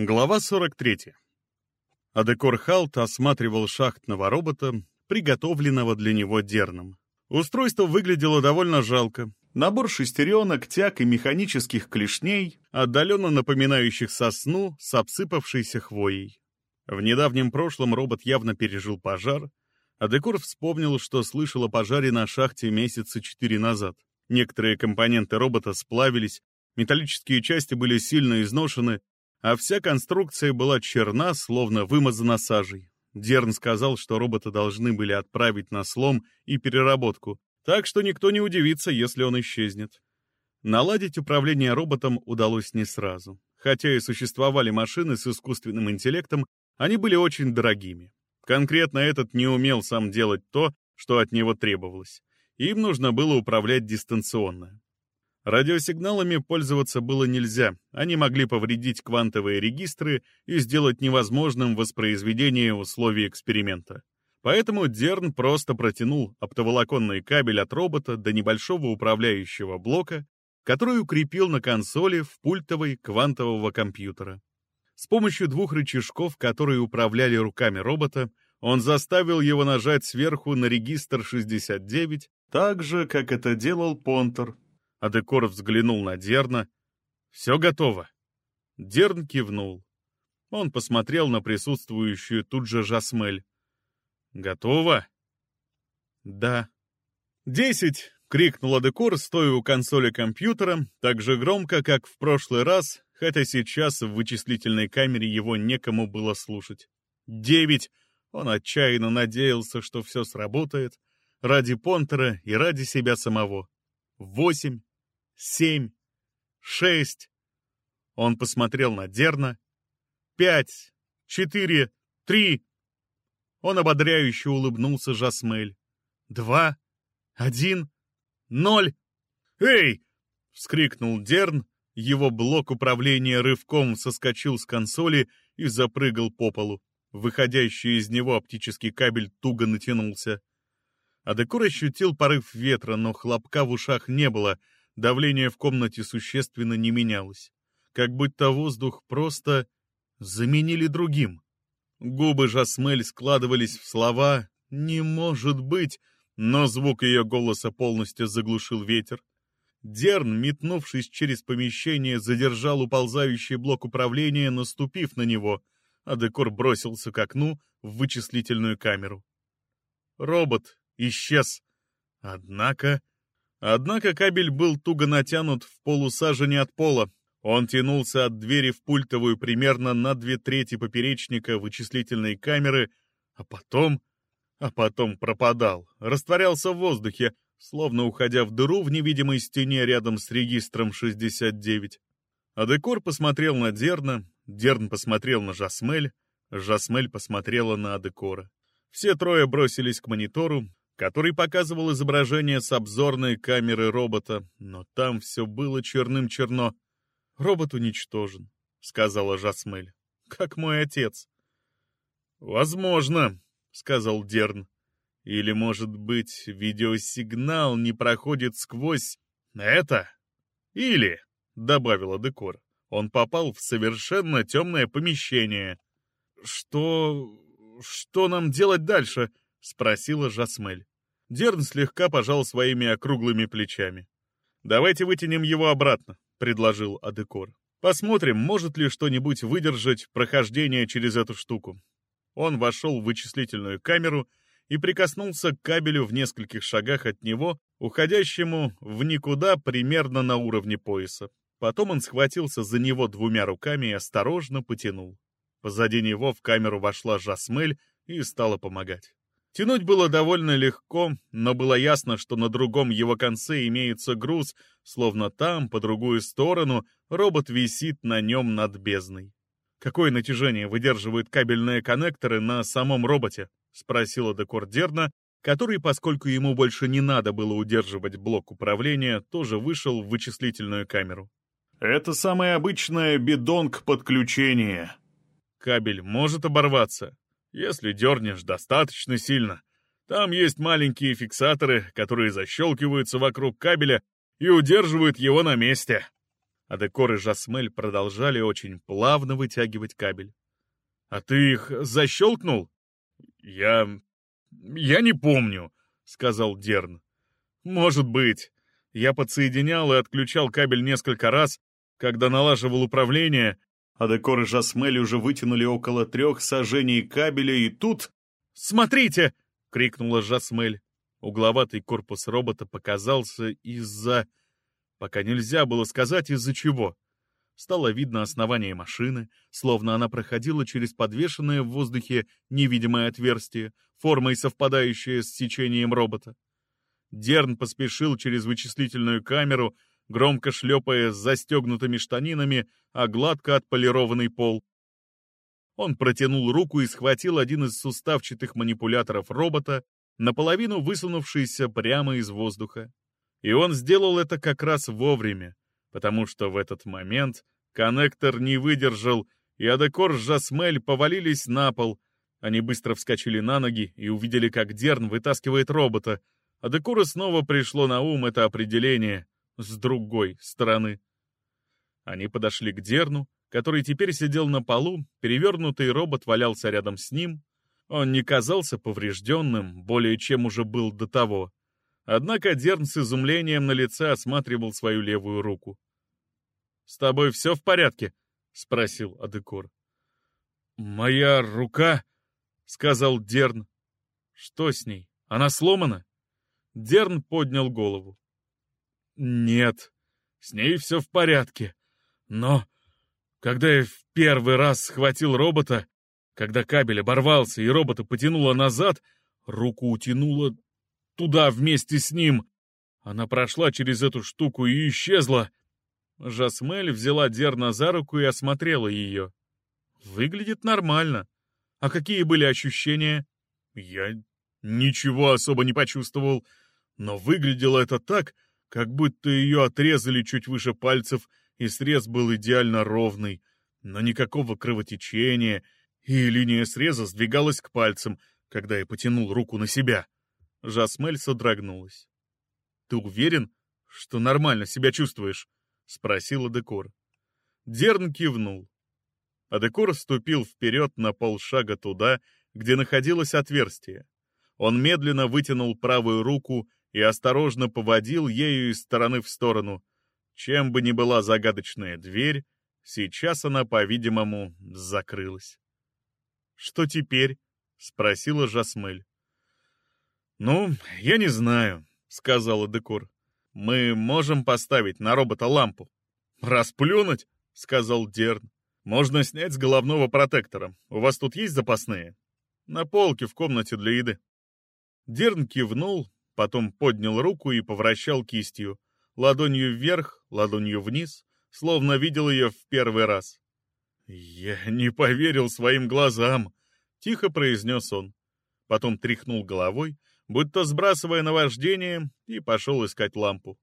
Глава 43. Адекор Халт осматривал шахтного робота, приготовленного для него Дерном. Устройство выглядело довольно жалко. Набор шестеренок, тяг и механических клешней, отдаленно напоминающих сосну с обсыпавшейся хвоей. В недавнем прошлом робот явно пережил пожар, а вспомнил, что слышал о пожаре на шахте месяца четыре назад. Некоторые компоненты робота сплавились, металлические части были сильно изношены, а вся конструкция была черна, словно вымазана сажей. Дерн сказал, что робота должны были отправить на слом и переработку, так что никто не удивится, если он исчезнет. Наладить управление роботом удалось не сразу. Хотя и существовали машины с искусственным интеллектом, они были очень дорогими. Конкретно этот не умел сам делать то, что от него требовалось. Им нужно было управлять дистанционно. Радиосигналами пользоваться было нельзя, они могли повредить квантовые регистры и сделать невозможным воспроизведение условий эксперимента. Поэтому Дерн просто протянул оптоволоконный кабель от робота до небольшого управляющего блока, который укрепил на консоли в пультовой квантового компьютера. С помощью двух рычажков, которые управляли руками робота, он заставил его нажать сверху на регистр 69, так же, как это делал Понтер, а Декор взглянул на Дерна. «Все готово». Дерн кивнул. Он посмотрел на присутствующую тут же Жасмель. «Готово?» «Да». «Десять!» — крикнула Декор, стоя у консоли компьютера, так же громко, как в прошлый раз, хотя сейчас в вычислительной камере его некому было слушать. «Девять!» Он отчаянно надеялся, что все сработает, ради Понтера и ради себя самого. «Восемь!» Семь, шесть. Он посмотрел на Дерна. Пять, четыре, три. Он ободряюще улыбнулся Жасмель. Два, один, ноль. «Эй!» — вскрикнул Дерн. Его блок управления рывком соскочил с консоли и запрыгал по полу. Выходящий из него оптический кабель туго натянулся. Адекур ощутил порыв ветра, но хлопка в ушах не было — Давление в комнате существенно не менялось, как будто воздух просто заменили другим. Губы Жасмель складывались в слова «не может быть», но звук ее голоса полностью заглушил ветер. Дерн, метнувшись через помещение, задержал уползающий блок управления, наступив на него, а Декор бросился к окну в вычислительную камеру. Робот исчез. Однако Однако кабель был туго натянут в полусажене от пола. Он тянулся от двери в пультовую примерно на две трети поперечника вычислительной камеры, а потом... а потом пропадал, растворялся в воздухе, словно уходя в дыру в невидимой стене рядом с регистром 69. Адекор посмотрел на Дерна, Дерн посмотрел на Жасмель, Жасмель посмотрела на Адекора. Все трое бросились к монитору, который показывал изображение с обзорной камеры робота, но там все было черным-черно. «Робот уничтожен», — сказала Жасмель, — «как мой отец». «Возможно», — сказал Дерн. «Или, может быть, видеосигнал не проходит сквозь это? Или, — добавила Декор, — он попал в совершенно темное помещение». «Что... что нам делать дальше?» — спросила Жасмель. Дерн слегка пожал своими округлыми плечами. «Давайте вытянем его обратно», — предложил Адекор. «Посмотрим, может ли что-нибудь выдержать прохождение через эту штуку». Он вошел в вычислительную камеру и прикоснулся к кабелю в нескольких шагах от него, уходящему в никуда примерно на уровне пояса. Потом он схватился за него двумя руками и осторожно потянул. Позади него в камеру вошла Жасмель и стала помогать. Тянуть было довольно легко, но было ясно, что на другом его конце имеется груз, словно там, по другую сторону, робот висит на нем над бездной. «Какое натяжение выдерживают кабельные коннекторы на самом роботе?» — спросила Декордерна, который, поскольку ему больше не надо было удерживать блок управления, тоже вышел в вычислительную камеру. «Это самое обычное бидонг подключения». «Кабель может оборваться?» Если дернешь достаточно сильно. Там есть маленькие фиксаторы, которые защелкиваются вокруг кабеля и удерживают его на месте. а Декор и Жасмель продолжали очень плавно вытягивать кабель. «А ты их защелкнул?» «Я... я не помню», — сказал Дерн. «Может быть. Я подсоединял и отключал кабель несколько раз, когда налаживал управление, а Декор и Жасмель уже вытянули около трех сажений кабеля, и тут... «Смотрите!» — крикнула Жасмель. Угловатый корпус робота показался из-за... Пока нельзя было сказать, из-за чего. Стало видно основание машины, словно она проходила через подвешенное в воздухе невидимое отверстие, формой совпадающее с сечением робота. Дерн поспешил через вычислительную камеру, громко шлепая с застегнутыми штанинами, а гладко отполированный пол. Он протянул руку и схватил один из суставчатых манипуляторов робота, наполовину высунувшийся прямо из воздуха. И он сделал это как раз вовремя, потому что в этот момент коннектор не выдержал, и Адекор с Жасмель повалились на пол. Они быстро вскочили на ноги и увидели, как Дерн вытаскивает робота. Адекору снова пришло на ум это определение с другой стороны. Они подошли к Дерну, который теперь сидел на полу, перевернутый робот валялся рядом с ним. Он не казался поврежденным, более чем уже был до того. Однако Дерн с изумлением на лице осматривал свою левую руку. «С тобой все в порядке?» — спросил Адекор. «Моя рука?» — сказал Дерн. «Что с ней? Она сломана?» Дерн поднял голову. «Нет, с ней все в порядке. Но когда я в первый раз схватил робота, когда кабель оборвался и робота потянуло назад, руку утянуло туда вместе с ним. Она прошла через эту штуку и исчезла. Жасмель взяла Дерна за руку и осмотрела ее. Выглядит нормально. А какие были ощущения? Я ничего особо не почувствовал, но выглядело это так, как будто ее отрезали чуть выше пальцев и срез был идеально ровный, но никакого кровотечения, и линия среза сдвигалась к пальцам, когда я потянул руку на себя. Жасмель содрогнулась. «Ты уверен, что нормально себя чувствуешь?» — спросила Декор. Дерн кивнул. А Декор ступил вперед на полшага туда, где находилось отверстие. Он медленно вытянул правую руку и осторожно поводил ею из стороны в сторону, чем бы ни была загадочная дверь, сейчас она, по-видимому, закрылась. «Что теперь?» — спросила Жасмель. «Ну, я не знаю», — сказала Декор. «Мы можем поставить на робота лампу». «Расплюнуть?» — сказал Дерн. «Можно снять с головного протектора. У вас тут есть запасные?» «На полке в комнате для еды». Дерн кивнул, потом поднял руку и повращал кистью ладонью вверх, ладонью вниз, словно видел ее в первый раз. «Я не поверил своим глазам», — тихо произнес он. Потом тряхнул головой, будто сбрасывая наваждение, и пошел искать лампу.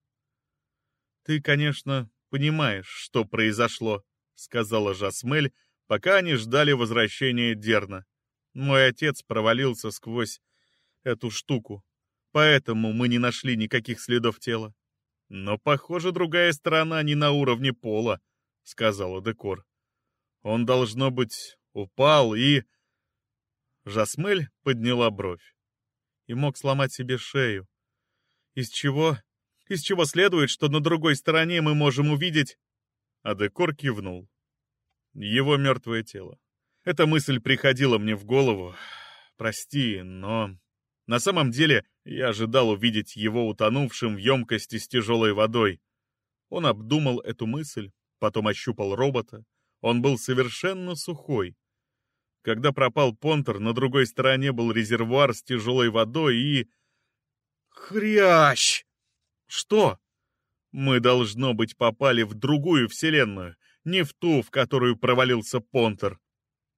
«Ты, конечно, понимаешь, что произошло», — сказала Жасмель, пока они ждали возвращения Дерна. «Мой отец провалился сквозь эту штуку, поэтому мы не нашли никаких следов тела. «Но, похоже, другая сторона не на уровне пола», — сказала Декор. «Он, должно быть, упал и...» Жасмель подняла бровь. И мог сломать себе шею. Из чего? Из чего следует, что на другой стороне мы можем увидеть... А Декор кивнул. Его мертвое тело. Эта мысль приходила мне в голову. Прости, но... На самом деле, я ожидал увидеть его утонувшим в емкости с тяжелой водой. Он обдумал эту мысль, потом ощупал робота. Он был совершенно сухой. Когда пропал Понтер, на другой стороне был резервуар с тяжелой водой и... Хрящ! Что? Мы, должно быть, попали в другую вселенную, не в ту, в которую провалился Понтер.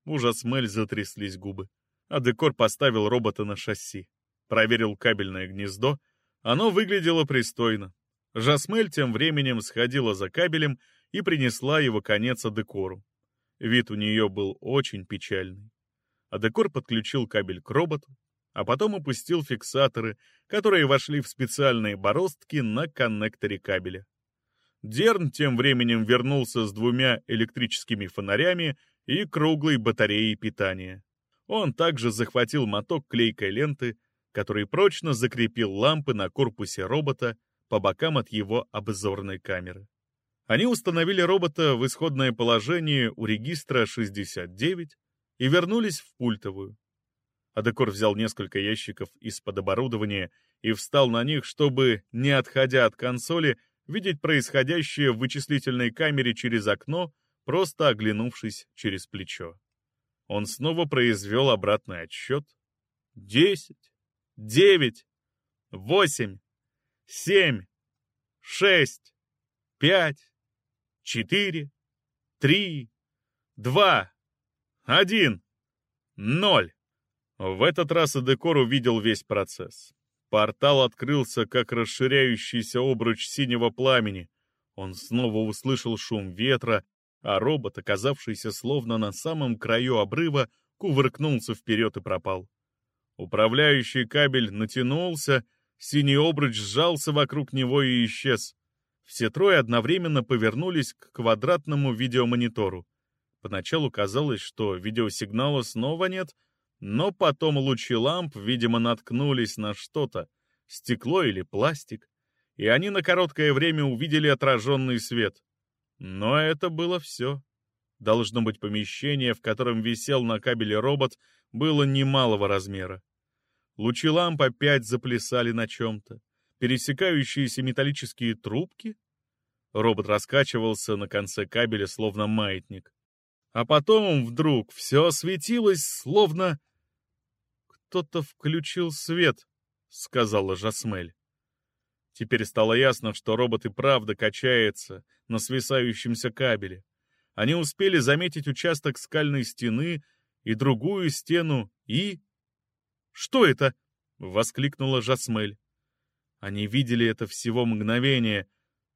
Ужас Мель затряслись губы, а Декор поставил робота на шасси проверил кабельное гнездо. Оно выглядело пристойно. Жасмель тем временем сходила за кабелем и принесла его конец Адекору. Вид у нее был очень печальный. Адекор подключил кабель к роботу, а потом опустил фиксаторы, которые вошли в специальные бороздки на коннекторе кабеля. Дерн тем временем вернулся с двумя электрическими фонарями и круглой батареей питания. Он также захватил моток клейкой ленты, который прочно закрепил лампы на корпусе робота по бокам от его обзорной камеры. Они установили робота в исходное положение у регистра 69 и вернулись в пультовую. Адекор взял несколько ящиков из-под оборудования и встал на них, чтобы, не отходя от консоли, видеть происходящее в вычислительной камере через окно, просто оглянувшись через плечо. Он снова произвел обратный отсчет. Десять, девять, восемь, семь, шесть, пять, четыре, три, два, один, ноль. В этот раз Адекор увидел весь процесс. Портал открылся, как расширяющийся обруч синего пламени. Он снова услышал шум ветра, а робот, оказавшийся словно на самом краю обрыва, кувыркнулся вперед и пропал. Управляющий кабель натянулся, синий обруч сжался вокруг него и исчез. Все трое одновременно повернулись к квадратному видеомонитору. Поначалу казалось, что видеосигнала снова нет, но потом лучи ламп, видимо, наткнулись на что-то, стекло или пластик, и они на короткое время увидели отраженный свет. Но это было все. Должно быть, помещение, в котором висел на кабеле робот, было немалого размера. Лучи ламп опять заплясали на чем-то. Пересекающиеся металлические трубки? Робот раскачивался на конце кабеля, словно маятник. А потом вдруг все осветилось, словно... «Кто-то включил свет», — сказала Жасмель. Теперь стало ясно, что робот и правда качается на свисающемся кабеле. Они успели заметить участок скальной стены и другую стену, и... «Что это?» — воскликнула Жасмель. Они видели это всего мгновение.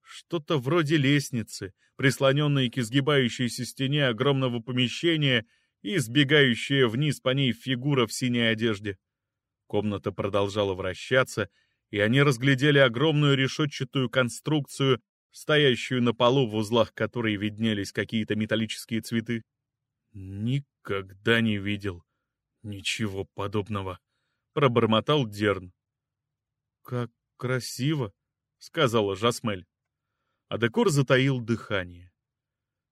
Что-то вроде лестницы, прислоненной к изгибающейся стене огромного помещения и сбегающая вниз по ней фигура в синей одежде. Комната продолжала вращаться, и они разглядели огромную решетчатую конструкцию, стоящую на полу, в узлах которой виднелись какие-то металлические цветы. «Никогда не видел ничего подобного», — пробормотал Дерн. «Как красиво», — сказала Жасмель. Адекор затаил дыхание.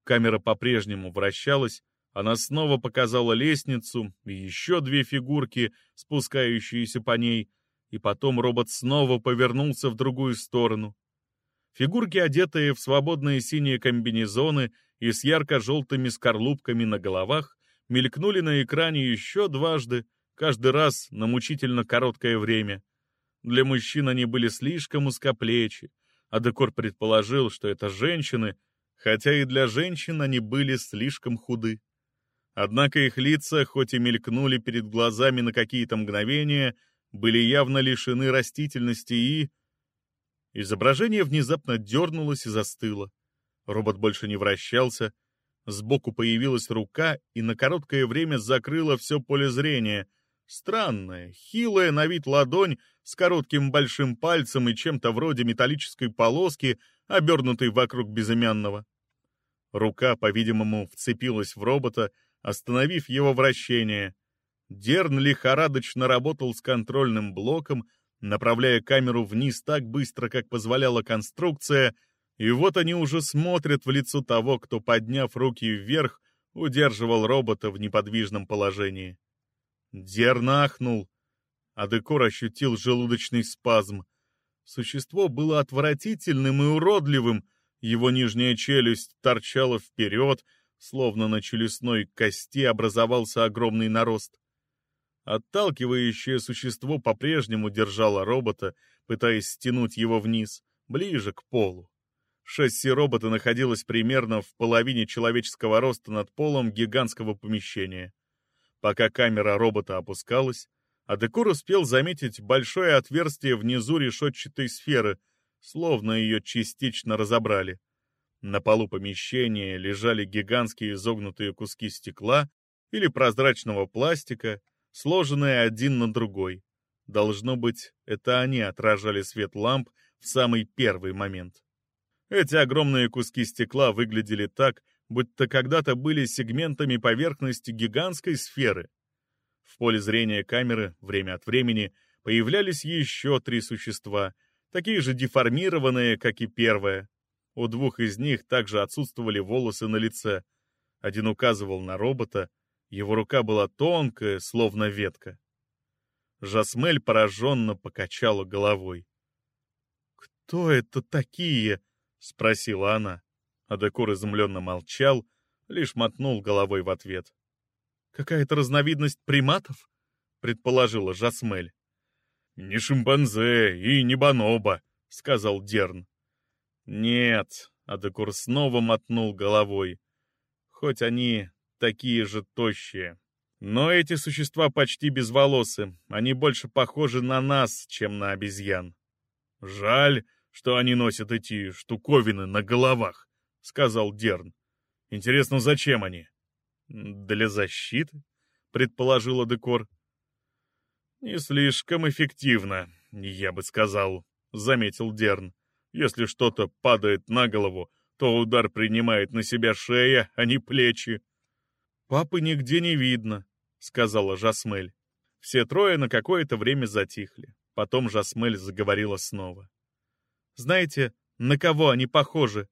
Камера по-прежнему вращалась, она снова показала лестницу и еще две фигурки, спускающиеся по ней, и потом робот снова повернулся в другую сторону. Фигурки, одетые в свободные синие комбинезоны и с ярко-желтыми скорлупками на головах, мелькнули на экране еще дважды, каждый раз на мучительно короткое время. Для мужчин они были слишком узкоплечи, а Декор предположил, что это женщины, хотя и для женщин они были слишком худы. Однако их лица, хоть и мелькнули перед глазами на какие-то мгновения, были явно лишены растительности и... Изображение внезапно дернулось и застыло. Робот больше не вращался. Сбоку появилась рука и на короткое время закрыла все поле зрения. Странная, хилая на вид ладонь с коротким большим пальцем и чем-то вроде металлической полоски, обернутой вокруг безымянного. Рука, по-видимому, вцепилась в робота, остановив его вращение. Дерн лихорадочно работал с контрольным блоком, направляя камеру вниз так быстро, как позволяла конструкция, и вот они уже смотрят в лицо того, кто, подняв руки вверх, удерживал робота в неподвижном положении. Дерн ахнул, а ощутил желудочный спазм. Существо было отвратительным и уродливым, его нижняя челюсть торчала вперед, словно на челюстной кости образовался огромный нарост. Отталкивающее существо по-прежнему держало робота, пытаясь стянуть его вниз, ближе к полу. Шасси робота находилось примерно в половине человеческого роста над полом гигантского помещения. Пока камера робота опускалась, Адекор успел заметить большое отверстие внизу решетчатой сферы, словно ее частично разобрали. На полу помещения лежали гигантские изогнутые куски стекла или прозрачного пластика, сложенные один на другой. Должно быть, это они отражали свет ламп в самый первый момент. Эти огромные куски стекла выглядели так, будто когда-то были сегментами поверхности гигантской сферы. В поле зрения камеры время от времени появлялись еще три существа, такие же деформированные, как и первое. У двух из них также отсутствовали волосы на лице. Один указывал на робота, его рука была тонкая, словно ветка. Жасмель пораженно покачала головой. «Кто это такие?» — спросила она. Адекор изумленно молчал, лишь мотнул головой в ответ. «Какая-то разновидность приматов?» — предположила Жасмель. «Не шимпанзе и не бонобо», — сказал Дерн. «Нет», — Адекур снова мотнул головой. «Хоть они такие же тощие. Но эти существа почти безволосы, они больше похожи на нас, чем на обезьян». «Жаль, что они носят эти штуковины на головах», — сказал Дерн. «Интересно, зачем они?» «Для защиты», — предположила Декор. «Не слишком эффективно, я бы сказал», — заметил Дерн. «Если что-то падает на голову, то удар принимает на себя шея, а не плечи». «Папы нигде не видно», — сказала Жасмель. Все трое на какое-то время затихли. Потом Жасмель заговорила снова. «Знаете, на кого они похожи?»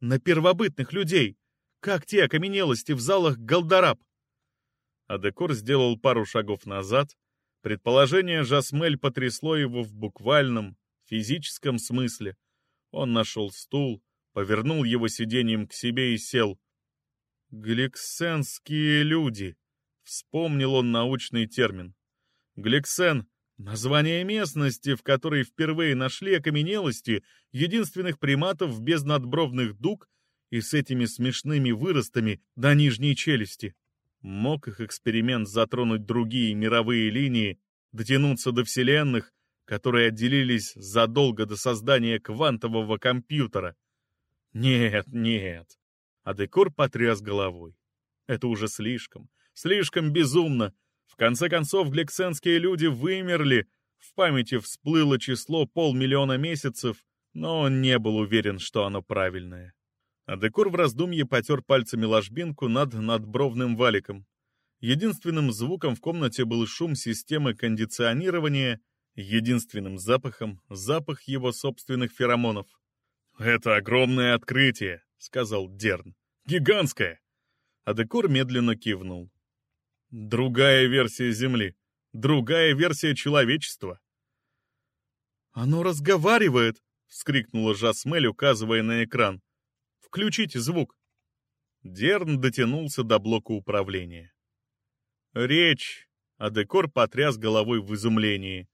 на первобытных людей, как те окаменелости в залах Галдараб. Адекор сделал пару шагов назад. Предположение Жасмель потрясло его в буквальном, физическом смысле. Он нашел стул, повернул его сиденьем к себе и сел. «Гликсенские люди», — вспомнил он научный термин. Гликсен Название местности, в которой впервые нашли окаменелости единственных приматов без надбровных дуг и с этими смешными выростами до нижней челюсти. Мог их эксперимент затронуть другие мировые линии, дотянуться до вселенных, которые отделились задолго до создания квантового компьютера? Нет, нет. А Декор потряс головой. Это уже слишком, слишком безумно, в конце концов, гликсенские люди вымерли, в памяти всплыло число полмиллиона месяцев, но он не был уверен, что оно правильное. А Декор в раздумье потер пальцами ложбинку над надбровным валиком. Единственным звуком в комнате был шум системы кондиционирования, единственным запахом — запах его собственных феромонов. «Это огромное открытие», — сказал Дерн. «Гигантское!» А Декор медленно кивнул. Другая версия Земли. Другая версия человечества. «Оно разговаривает!» — вскрикнула Жасмель, указывая на экран. «Включите звук!» Дерн дотянулся до блока управления. «Речь!» — Адекор потряс головой в изумлении.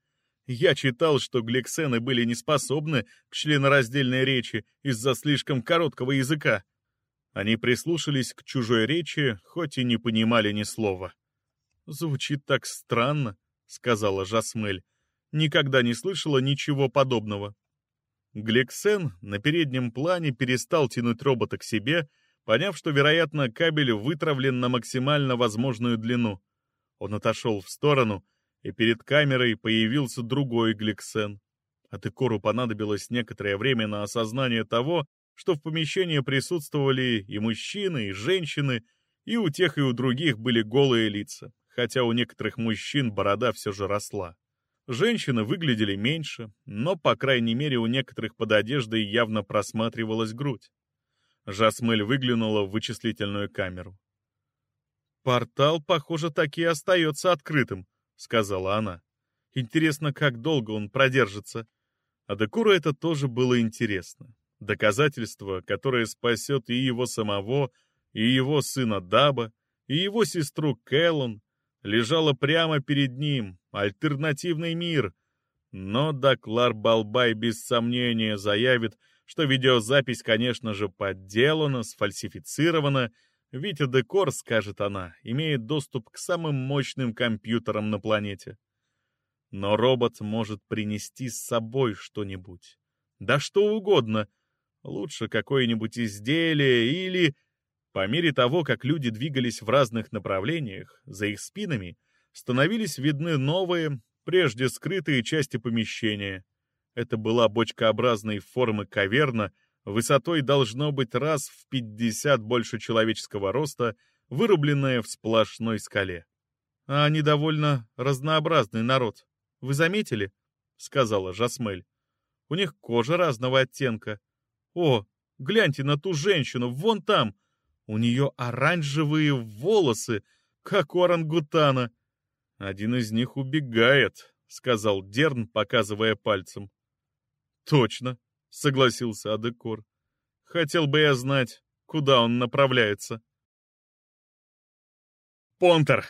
«Я читал, что гликсены были неспособны к членораздельной речи из-за слишком короткого языка. Они прислушались к чужой речи, хоть и не понимали ни слова. «Звучит так странно», — сказала Жасмель. «Никогда не слышала ничего подобного». Глексен на переднем плане перестал тянуть робота к себе, поняв, что, вероятно, кабель вытравлен на максимально возможную длину. Он отошел в сторону, и перед камерой появился другой Глексен. Атыкору понадобилось некоторое время на осознание того, что в помещении присутствовали и мужчины, и женщины, и у тех, и у других были голые лица хотя у некоторых мужчин борода все же росла. Женщины выглядели меньше, но, по крайней мере, у некоторых под одеждой явно просматривалась грудь. Жасмель выглянула в вычислительную камеру. «Портал, похоже, таки остается открытым», — сказала она. «Интересно, как долго он продержится». А Декуру это тоже было интересно. Доказательство, которое спасет и его самого, и его сына Даба, и его сестру Кэллон, лежала прямо перед ним, альтернативный мир. Но Даклар Балбай без сомнения заявит, что видеозапись, конечно же, подделана, сфальсифицирована, ведь Декор, скажет она, имеет доступ к самым мощным компьютерам на планете. Но робот может принести с собой что-нибудь. Да что угодно. Лучше какое-нибудь изделие или по мере того, как люди двигались в разных направлениях, за их спинами становились видны новые, прежде скрытые части помещения. Это была бочкообразной формы каверна, высотой должно быть раз в 50 больше человеческого роста, вырубленное в сплошной скале. «А они довольно разнообразный народ. Вы заметили?» — сказала Жасмель. «У них кожа разного оттенка. О, гляньте на ту женщину, вон там! У нее оранжевые волосы, как у орангутана. Один из них убегает», — сказал Дерн, показывая пальцем. «Точно», — согласился Адекор. «Хотел бы я знать, куда он направляется». «Понтер!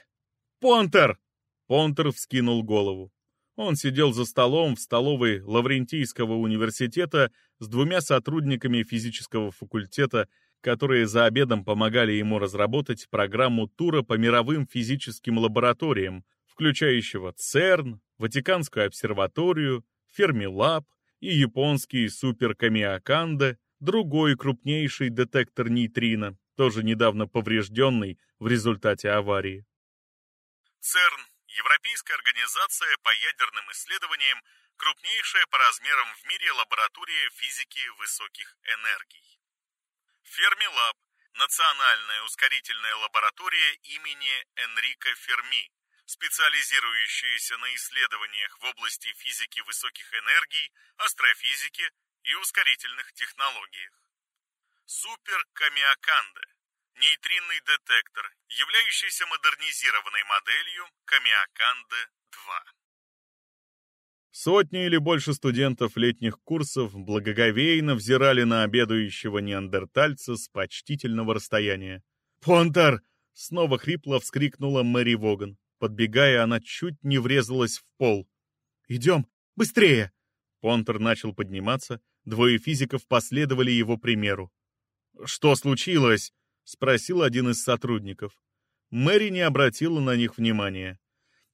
Понтер!» Понтер вскинул голову. Он сидел за столом в столовой Лаврентийского университета с двумя сотрудниками физического факультета, которые за обедом помогали ему разработать программу тура по мировым физическим лабораториям, включающего ЦЕРН, Ватиканскую обсерваторию, Фермилаб и японский суперкамиаканде, другой крупнейший детектор нейтрино, тоже недавно поврежденный в результате аварии. ЦЕРН – Европейская организация по ядерным исследованиям, крупнейшая по размерам в мире лаборатория физики высоких энергий. Фермилаб – национальная ускорительная лаборатория имени Энрико Ферми, специализирующаяся на исследованиях в области физики высоких энергий, астрофизики и ускорительных технологиях. Супер Камиаканде – нейтринный детектор, являющийся модернизированной моделью Камиаканде-2. Сотни или больше студентов летних курсов благоговейно взирали на обедающего неандертальца с почтительного расстояния. «Понтер!» — снова хрипло вскрикнула Мэри Воган. Подбегая, она чуть не врезалась в пол. «Идем! Быстрее!» Понтер начал подниматься, двое физиков последовали его примеру. «Что случилось?» — спросил один из сотрудников. Мэри не обратила на них внимания.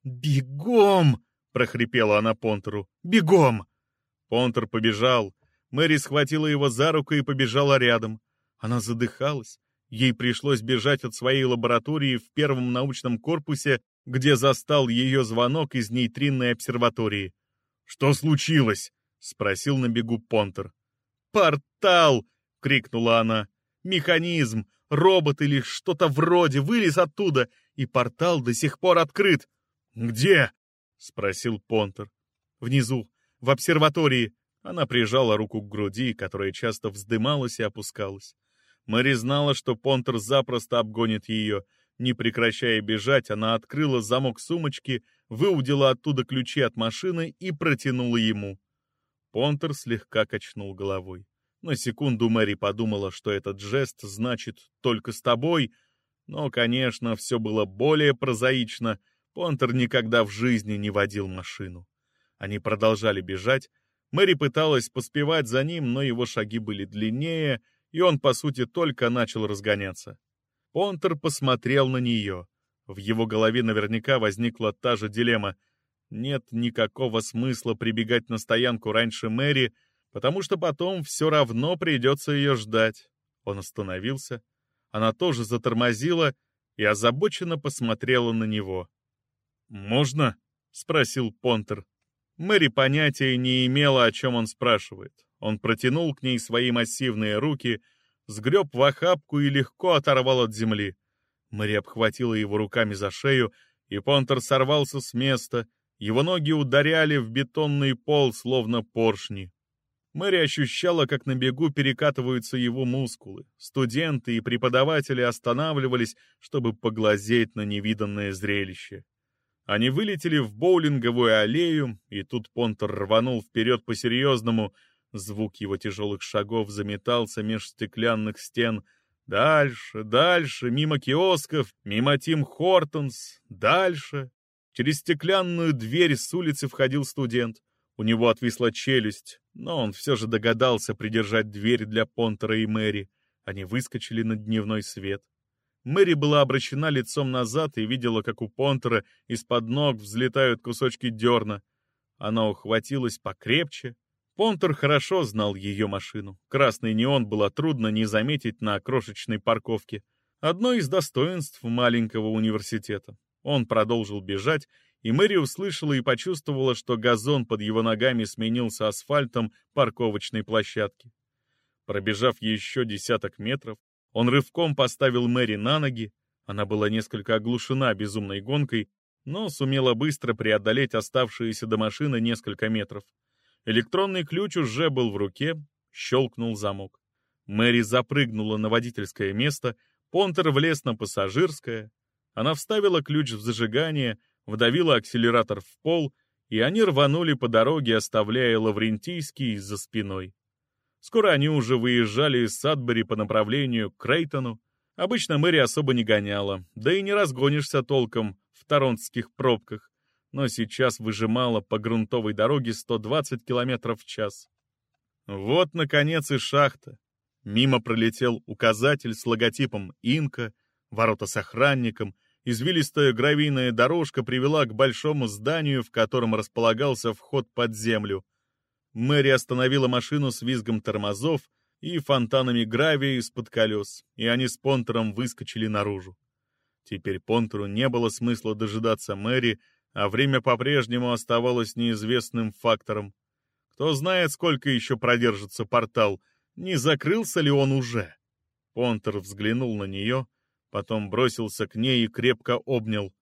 «Бегом!» — прохрипела она Понтеру. «Бегом!» Понтер побежал. Мэри схватила его за руку и побежала рядом. Она задыхалась. Ей пришлось бежать от своей лаборатории в первом научном корпусе где застал ее звонок из нейтринной обсерватории. «Что случилось?» — спросил на бегу Понтер. «Портал!» — крикнула она. «Механизм! Робот или что-то вроде вылез оттуда, и портал до сих пор открыт!» «Где?» — спросил Понтер. «Внизу, в обсерватории». Она прижала руку к груди, которая часто вздымалась и опускалась. Мэри знала, что Понтер запросто обгонит ее, не прекращая бежать, она открыла замок сумочки, выудила оттуда ключи от машины и протянула ему. Понтер слегка качнул головой. На секунду Мэри подумала, что этот жест значит «только с тобой», но, конечно, все было более прозаично. Понтер никогда в жизни не водил машину. Они продолжали бежать. Мэри пыталась поспевать за ним, но его шаги были длиннее, и он, по сути, только начал разгоняться. Понтер посмотрел на нее. В его голове наверняка возникла та же дилемма. Нет никакого смысла прибегать на стоянку раньше Мэри, потому что потом все равно придется ее ждать. Он остановился. Она тоже затормозила и озабоченно посмотрела на него. «Можно?» — спросил Понтер. Мэри понятия не имела, о чем он спрашивает. Он протянул к ней свои массивные руки — сгреб в охапку и легко оторвал от земли. Мэри обхватила его руками за шею, и Понтер сорвался с места, его ноги ударяли в бетонный пол, словно поршни. Мэри ощущала, как на бегу перекатываются его мускулы. Студенты и преподаватели останавливались, чтобы поглазеть на невиданное зрелище. Они вылетели в боулинговую аллею, и тут Понтер рванул вперед по-серьезному — Звук его тяжелых шагов заметался меж стеклянных стен. Дальше, дальше, мимо киосков, мимо Тим Хортонс, дальше. Через стеклянную дверь с улицы входил студент. У него отвисла челюсть, но он все же догадался придержать дверь для Понтера и Мэри. Они выскочили на дневной свет. Мэри была обращена лицом назад и видела, как у Понтера из-под ног взлетают кусочки дерна. Она ухватилась покрепче, Понтер хорошо знал ее машину. Красный неон было трудно не заметить на крошечной парковке. Одно из достоинств маленького университета. Он продолжил бежать, и Мэри услышала и почувствовала, что газон под его ногами сменился асфальтом парковочной площадки. Пробежав еще десяток метров, он рывком поставил Мэри на ноги. Она была несколько оглушена безумной гонкой, но сумела быстро преодолеть оставшиеся до машины несколько метров. Электронный ключ уже был в руке, щелкнул замок. Мэри запрыгнула на водительское место, Понтер влез на пассажирское. Она вставила ключ в зажигание, вдавила акселератор в пол, и они рванули по дороге, оставляя Лаврентийский за спиной. Скоро они уже выезжали из Садбери по направлению к Крейтону. Обычно Мэри особо не гоняла, да и не разгонишься толком в торонтских пробках, но сейчас выжимала по грунтовой дороге 120 км в час. Вот, наконец, и шахта. Мимо пролетел указатель с логотипом «Инка», ворота с охранником, извилистая гравийная дорожка привела к большому зданию, в котором располагался вход под землю. Мэри остановила машину с визгом тормозов и фонтанами гравия из-под колес, и они с Понтером выскочили наружу. Теперь Понтеру не было смысла дожидаться Мэри, а время по-прежнему оставалось неизвестным фактором. Кто знает, сколько еще продержится портал, не закрылся ли он уже? Понтер взглянул на нее, потом бросился к ней и крепко обнял.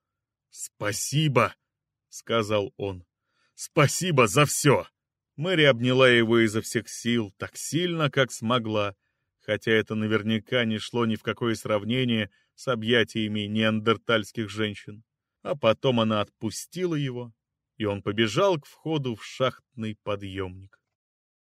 «Спасибо!» — сказал он. «Спасибо за все!» Мэри обняла его изо всех сил, так сильно, как смогла, хотя это наверняка не шло ни в какое сравнение с объятиями неандертальских женщин. А потом она отпустила его, и он побежал к входу в шахтный подъемник.